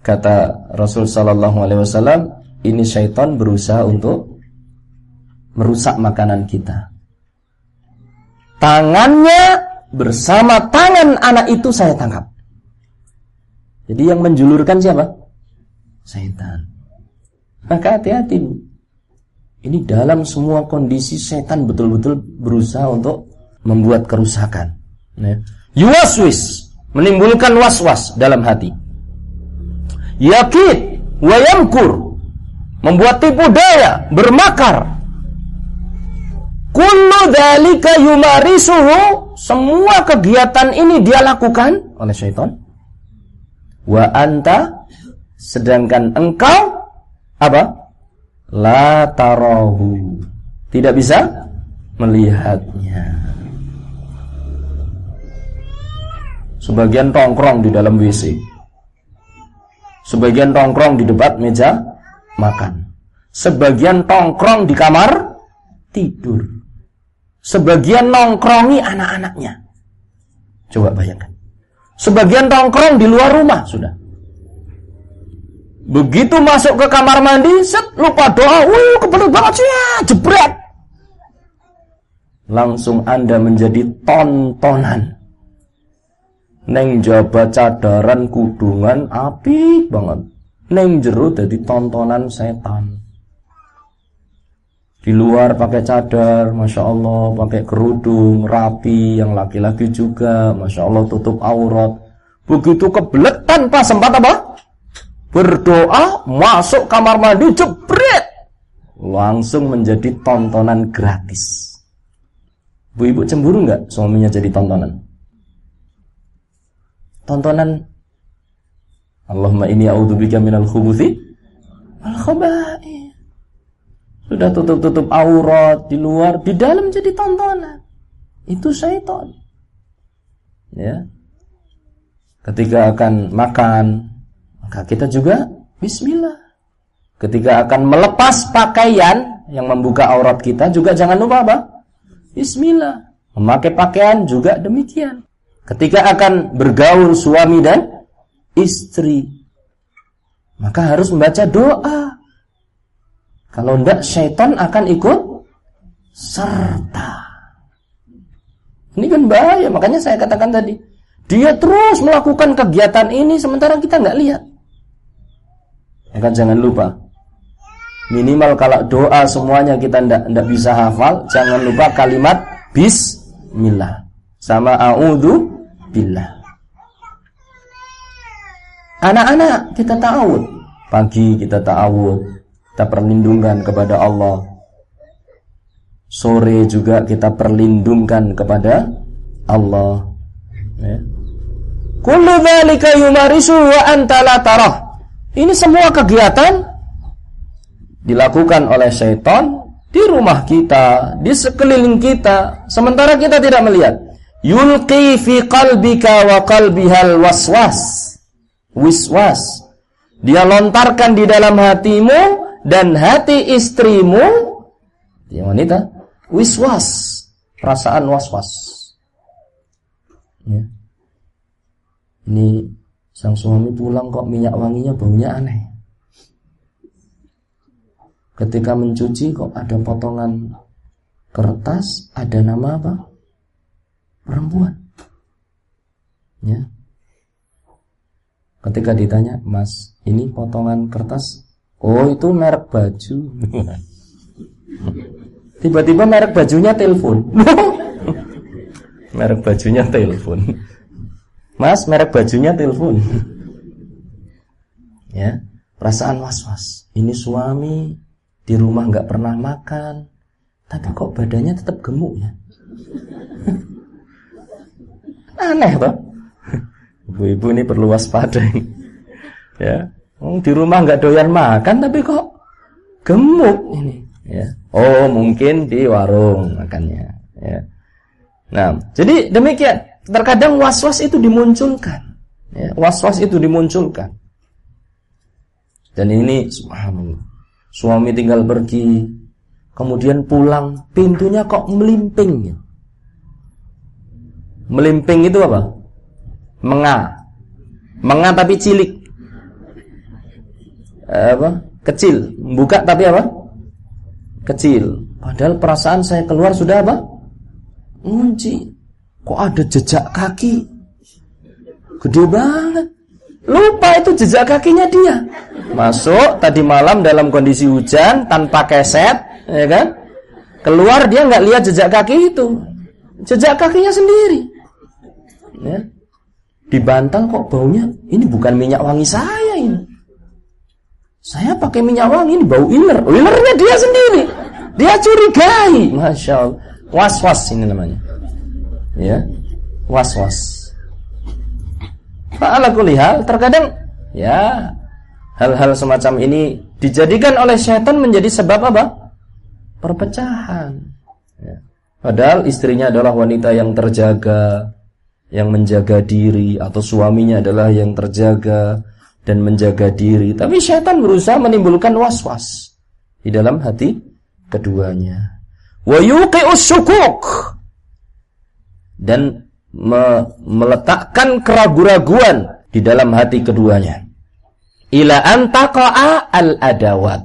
Kata Rasul Shallallahu Alaihi Wasallam, ini syaitan berusaha untuk merusak makanan kita. Tangannya bersama tangan anak itu saya tangkap. Jadi yang menjulurkan siapa? Syaitan. Maka hati-hati. Ini dalam semua kondisi setan betul-betul berusaha untuk membuat kerusakan. Ya. Yuwaswis, menimbulkan was-was dalam hati. Yakid, wayamkur, membuat tipu daya, bermakar. Kullu dzalika yumarisuhu, semua kegiatan ini dia lakukan oleh syaitan. Wa anta sedangkan engkau apa? La tarahu. Tidak bisa melihatnya. Sebagian tongkrong di dalam WC. Sebagian tongkrong di debat meja makan. Sebagian tongkrong di kamar tidur. Sebagian nongkrongi anak-anaknya. Coba bayangkan. Sebagian tongkrong di luar rumah sudah. Begitu masuk ke kamar mandi, set lupa doa, wuh kebelet banget sih ya, jebret. Langsung Anda menjadi tontonan. Neng jabat cadaran kudungan api banget. Neng jeru jadi tontonan setan. Di luar pakai cadar, masya Allah, pakai kerudung, rapi, yang laki-laki juga, masya Allah tutup aurat. Begitu kebelet tanpa sempat apa? Berdoa, masuk kamar mandi, jebret. Langsung menjadi tontonan gratis. Bu ibu cemburu nggak suaminya jadi tontonan? Tontonan Allahumma ini a'udzubika minal khubuthi wal khaba'ith. Sudah tutup-tutup aurat di luar, di dalam jadi tontonan. Itu syaitan. Ya. Ketika akan makan, maka kita juga bismillah. Ketika akan melepas pakaian yang membuka aurat kita juga jangan lupa apa? Bismillah. Memakai pakaian juga demikian. Ketika akan bergaul suami dan istri, maka harus membaca doa. Kalau tidak, syaitan akan ikut serta. Ini kan bahaya, makanya saya katakan tadi. Dia terus melakukan kegiatan ini sementara kita nggak lihat. Maka jangan lupa Minimal kalau doa semuanya kita tidak bisa hafal, jangan lupa kalimat bismillah sama a'udzu billah. Anak-anak kita ta'awud. Pagi kita ta'awud. Kita perlindungan kepada Allah. Sore juga kita perlindungan kepada Allah. Ya. Kullu dzalika yumarisu wa anta la tarah. Ini semua kegiatan dilakukan oleh syaitan di rumah kita, di sekeliling kita, sementara kita tidak melihat. Yulqi fi qalbika wa qalbihal waswas. Wiswas. Dia lontarkan di dalam hatimu dan hati istrimu dia wanita wiswas, perasaan waswas. Ya. Ini sang suami pulang kok minyak wanginya baunya aneh. Ketika mencuci kok ada potongan kertas, ada nama apa? Perempuan. Ya. Ketika ditanya, "Mas, ini potongan kertas?" "Oh, itu merek baju." [laughs] Tiba-tiba merek bajunya telepon. [laughs] merek bajunya telepon. Mas, merek bajunya telepon. [laughs] ya, perasaan was-was. Ini suami di rumah nggak pernah makan, tapi kok badannya tetap gemuk ya? [laughs] Aneh toh? [laughs] Ibu-ibu ini perlu waspada ya, di rumah nggak doyan makan, tapi kok gemuk ini. Ya. Oh mungkin di warung makannya. Ya. Nah, jadi demikian. Terkadang was-was itu dimunculkan. Ya, was-was itu dimunculkan. Dan ini subhanallah Suami tinggal pergi, kemudian pulang, pintunya kok melimping. Melimping itu apa? Menga. Menga tapi cilik. Eh, apa? Kecil. Buka tapi apa? Kecil. Padahal perasaan saya keluar sudah apa? Kunci. Kok ada jejak kaki? Gede banget. Lupa itu jejak kakinya dia. Masuk tadi malam dalam kondisi hujan tanpa keset, ya kan? Keluar dia nggak lihat jejak kaki itu. Jejak kakinya sendiri. Ya. Dibantah kok baunya ini bukan minyak wangi saya ini. Saya pakai minyak wangi ini bau iler. Ilernya dia sendiri. Dia curigai. Masya Allah. Was-was ini namanya. Ya. Was-was. Fa'ala kulihal terkadang ya hal-hal semacam ini dijadikan oleh setan menjadi sebab apa? Perpecahan. Ya. Padahal istrinya adalah wanita yang terjaga, yang menjaga diri atau suaminya adalah yang terjaga dan menjaga diri. Tapi setan berusaha menimbulkan was-was di dalam hati keduanya. Wa yuqi'us syukuk dan me meletakkan keraguan-raguan di dalam hati keduanya. Ila antaqa'a al-adawat.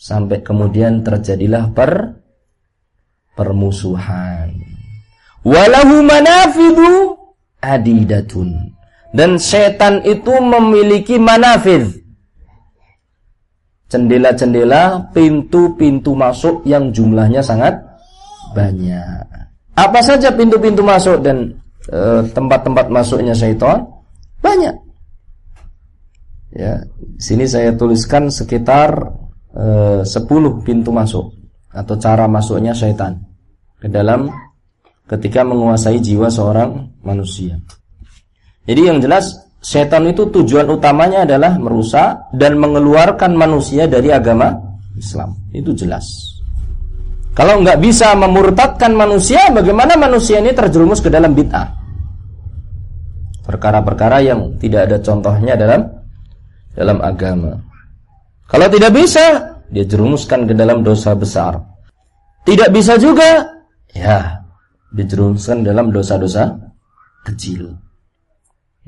Sampai kemudian terjadilah per permusuhan. Walahu manafidu adidatun. Dan setan itu memiliki manafid. Jendela-jendela, pintu-pintu masuk yang jumlahnya sangat banyak. Apa saja pintu-pintu masuk dan eh, tempat-tempat e, masuknya syaitan? Banyak. Ya, sini saya tuliskan sekitar eh, 10 pintu masuk atau cara masuknya syaitan ke dalam ketika menguasai jiwa seorang manusia. Jadi yang jelas setan itu tujuan utamanya adalah merusak dan mengeluarkan manusia dari agama Islam. Itu jelas. Kalau nggak bisa memurtadkan manusia, bagaimana manusia ini terjerumus ke dalam bid'ah? Perkara-perkara yang tidak ada contohnya dalam dalam agama. Kalau tidak bisa, dia jerumuskan ke dalam dosa besar. Tidak bisa juga, ya, dijerumuskan dalam dosa-dosa kecil.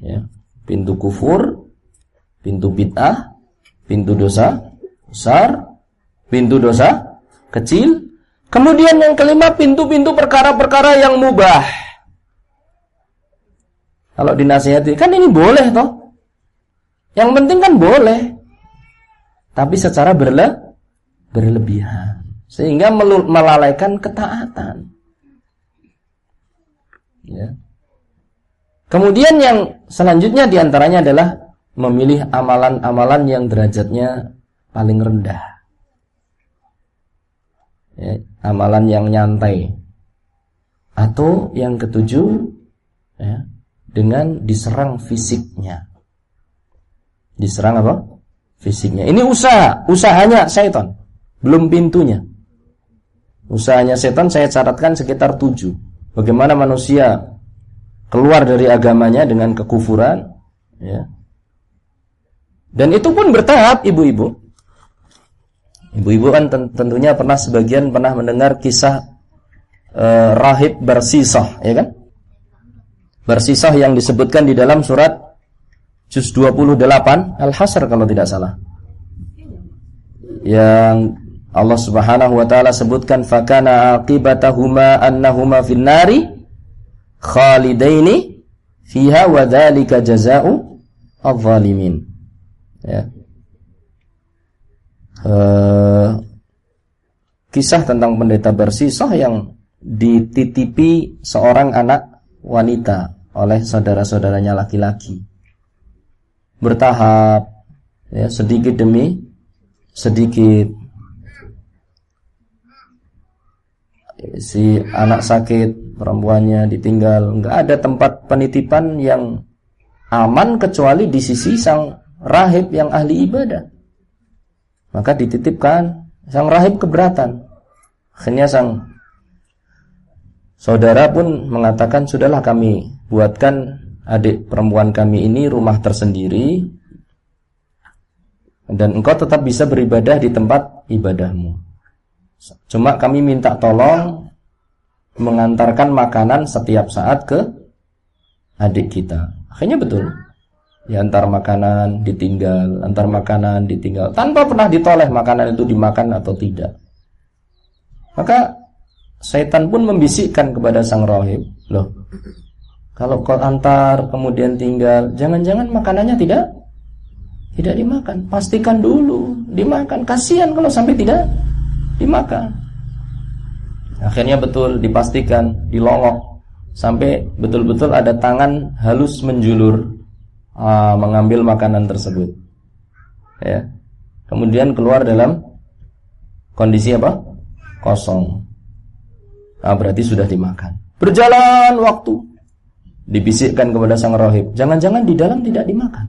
Ya pintu kufur, pintu bid'ah, pintu dosa besar, pintu dosa kecil. Kemudian yang kelima pintu-pintu perkara-perkara yang mubah. Kalau dinasihati, kan ini boleh toh. Yang penting kan boleh. Tapi secara berle berlebihan. Sehingga melalaikan ketaatan. Ya. Kemudian yang selanjutnya di antaranya adalah memilih amalan-amalan yang derajatnya paling rendah. Ya, amalan yang nyantai. Atau yang ketujuh, ya, dengan diserang fisiknya. Diserang apa? Fisiknya. Ini usaha, usahanya setan, belum pintunya. Usahanya setan saya catatkan sekitar tujuh. Bagaimana manusia keluar dari agamanya dengan kekufuran ya. Dan itu pun bertahap ibu-ibu. Ibu-ibu kan tentunya pernah sebagian pernah mendengar kisah uh, rahib bersisah, ya kan? Bersisah yang disebutkan di dalam surat juz 28 Al-Hasr kalau tidak salah. Yang Allah Subhanahu wa taala sebutkan fakana aqibatahuma annahuma finnari khalidaini fiha wa dzalika jazaa'u adh-dhalimin. Ya. Uh, kisah tentang pendeta Bersisah yang dititipi seorang anak wanita oleh saudara-saudaranya laki-laki. Bertahap ya sedikit demi sedikit si anak sakit perempuannya ditinggal, nggak ada tempat penitipan yang aman kecuali di sisi sang rahib yang ahli ibadah. Maka dititipkan, sang rahib keberatan. Akhirnya sang saudara pun mengatakan, "Sudahlah kami buatkan adik perempuan kami ini rumah tersendiri dan engkau tetap bisa beribadah di tempat ibadahmu. Cuma kami minta tolong mengantarkan makanan setiap saat ke adik kita. Akhirnya betul. Diantar makanan, ditinggal, antar makanan, ditinggal. Tanpa pernah ditoleh makanan itu dimakan atau tidak. Maka setan pun membisikkan kepada sang rohib. Loh, kalau kau antar kemudian tinggal, jangan-jangan makanannya tidak tidak dimakan. Pastikan dulu dimakan. Kasihan kalau sampai tidak dimakan. Akhirnya betul dipastikan, dilongok sampai betul-betul ada tangan halus menjulur uh, mengambil makanan tersebut. Ya. Kemudian keluar dalam kondisi apa? Kosong. Nah, berarti sudah dimakan. Berjalan waktu. Dibisikkan kepada sang rohib. Jangan-jangan di dalam tidak dimakan.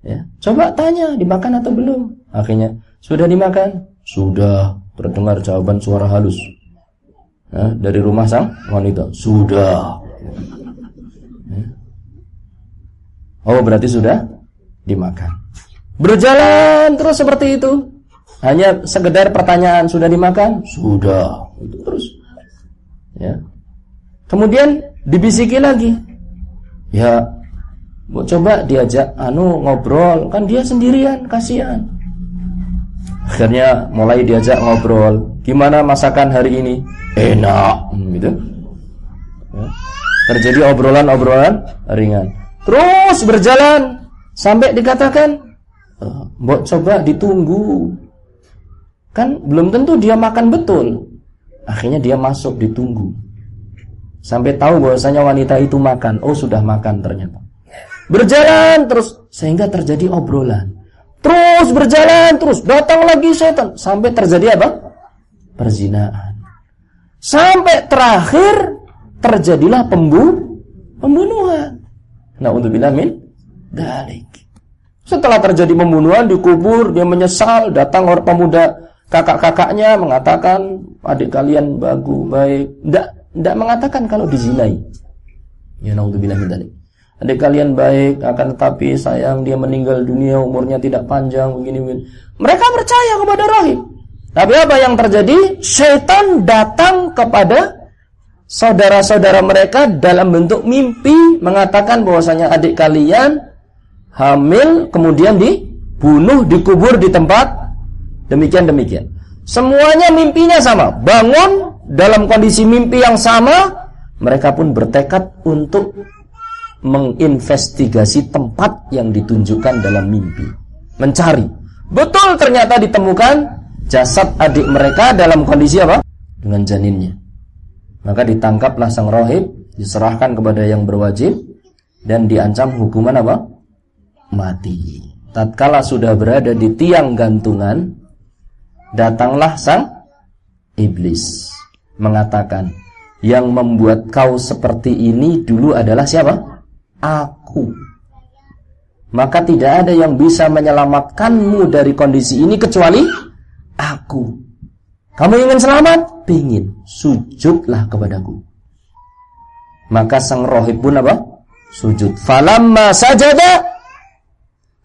Ya, coba tanya dimakan atau belum. Akhirnya sudah dimakan. Sudah terdengar jawaban suara halus ya, dari rumah sang wanita. Sudah. Oh berarti sudah dimakan. Berjalan terus seperti itu. Hanya sekedar pertanyaan sudah dimakan? Sudah. Itu terus. Ya. Kemudian dibisiki lagi. Ya, mau coba diajak anu ngobrol, kan dia sendirian, kasihan. Akhirnya mulai diajak ngobrol. Gimana masakan hari ini? Enak, gitu. Ya. Terjadi obrolan-obrolan ringan. Terus berjalan sampai dikatakan, oh, Mbok coba ditunggu. Kan belum tentu dia makan betul. Akhirnya dia masuk ditunggu. Sampai tahu bahwasanya wanita itu makan. Oh, sudah makan ternyata. Berjalan terus sehingga terjadi obrolan. Terus berjalan terus, datang lagi setan sampai terjadi apa? Perzinaan. Sampai terakhir terjadilah pembu pembunuhan. Nah, untuk min dalik. Setelah terjadi pembunuhan dikubur, dia menyesal, datang orang pemuda kakak-kakaknya mengatakan adik kalian bagus baik. Tidak tidak mengatakan kalau dizinai. Ya naudzubillah min dalik. Adik kalian baik akan tetapi sayang dia meninggal dunia umurnya tidak panjang begini begini. Mereka percaya kepada rahib. Tapi apa yang terjadi? Syaitan datang kepada saudara-saudara mereka dalam bentuk mimpi mengatakan bahwasanya adik kalian hamil kemudian dibunuh dikubur di tempat demikian demikian semuanya mimpinya sama. Bangun dalam kondisi mimpi yang sama mereka pun bertekad untuk menginvestigasi tempat yang ditunjukkan dalam mimpi. Mencari. Betul ternyata ditemukan jasad adik mereka dalam kondisi apa? Dengan janinnya maka ditangkaplah sang rohib, diserahkan kepada yang berwajib dan diancam hukuman apa? Mati. Tatkala sudah berada di tiang gantungan, datanglah sang iblis mengatakan, "Yang membuat kau seperti ini dulu adalah siapa? Aku." Maka tidak ada yang bisa menyelamatkanmu dari kondisi ini kecuali aku. Kamu ingin selamat? Pingin. Sujudlah kepadaku. Maka sang rohib pun apa? Sujud. Falamma sajada.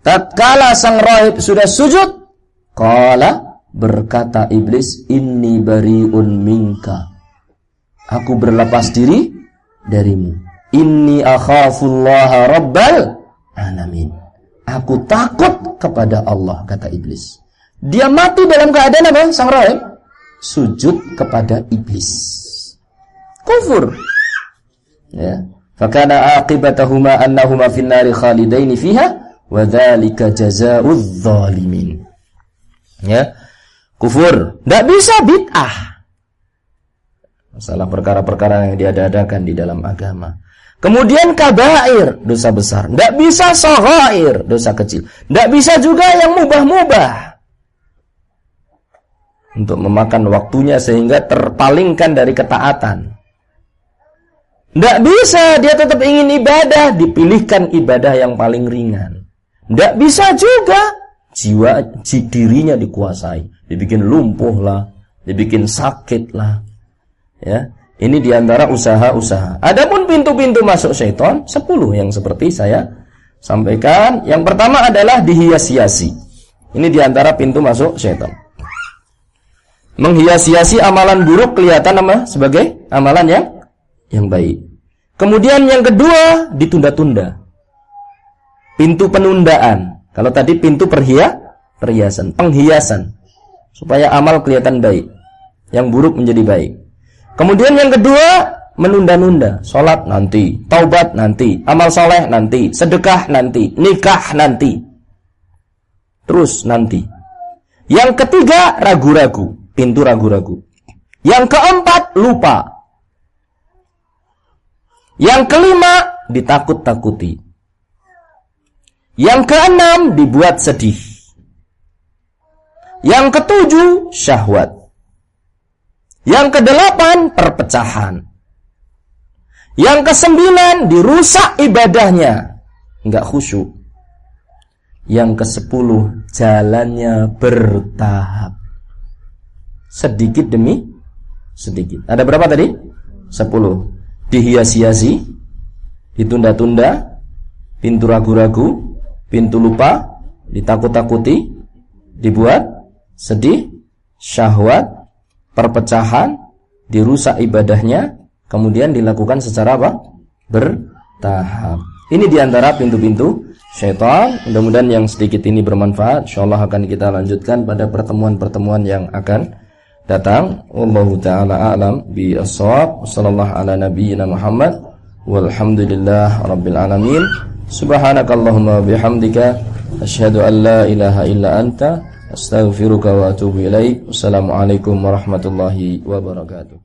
Tatkala sang rohib sudah sujud. Kala berkata iblis. Inni bariun minka. Aku berlepas diri darimu. Inni akhafullaha rabbal alamin. Aku takut kepada Allah, kata iblis. Dia mati dalam keadaan apa? Sang rohib sujud kepada iblis. Kufur. Ya. Fakana aqibatahuma annahuma fin nari khalidaini fiha wa dzalika jazaa'udz zalimin. Ya. Kufur. Tidak bisa bid'ah. Masalah perkara-perkara yang diadakan di dalam agama. Kemudian kabair, dosa besar. Tidak bisa sohair, dosa kecil. Tidak bisa juga yang mubah-mubah untuk memakan waktunya sehingga terpalingkan dari ketaatan. Tidak bisa dia tetap ingin ibadah, dipilihkan ibadah yang paling ringan. Tidak bisa juga jiwa dirinya dikuasai, dibikin lumpuh lah, dibikin sakit lah. Ya, ini di antara usaha-usaha. Adapun pintu-pintu masuk syaitan, sepuluh yang seperti saya sampaikan. Yang pertama adalah dihias-hiasi. Ini di antara pintu masuk syaitan menghias-hiasi amalan buruk kelihatan apa sebagai amalan yang yang baik. Kemudian yang kedua ditunda-tunda. Pintu penundaan. Kalau tadi pintu perhia, perhiasan, penghiasan supaya amal kelihatan baik, yang buruk menjadi baik. Kemudian yang kedua menunda-nunda, sholat nanti, taubat nanti, amal soleh nanti, sedekah nanti, nikah nanti, terus nanti. Yang ketiga ragu-ragu, pintu ragu-ragu. Yang keempat, lupa. Yang kelima, ditakut-takuti. Yang keenam, dibuat sedih. Yang ketujuh, syahwat. Yang kedelapan, perpecahan. Yang kesembilan, dirusak ibadahnya. Enggak khusyuk. Yang kesepuluh, jalannya bertahap sedikit demi sedikit. Ada berapa tadi? Sepuluh. Dihias-hiasi, ditunda-tunda, pintu ragu-ragu, pintu lupa, ditakut-takuti, dibuat sedih, syahwat, perpecahan, dirusak ibadahnya, kemudian dilakukan secara apa? Bertahap. Ini di antara pintu-pintu syaitan. Mudah-mudahan yang sedikit ini bermanfaat. InsyaAllah akan kita lanjutkan pada pertemuan-pertemuan yang akan datang. Wallahu taala alam bi ashab sallallahu ala nabiyyina Muhammad. Walhamdulillah rabbil alamin. Subhanakallahumma bihamdika. Asyhadu an la ilaha illa anta. Astaghfiruka wa atubu ilaik. Wassalamualaikum warahmatullahi wabarakatuh.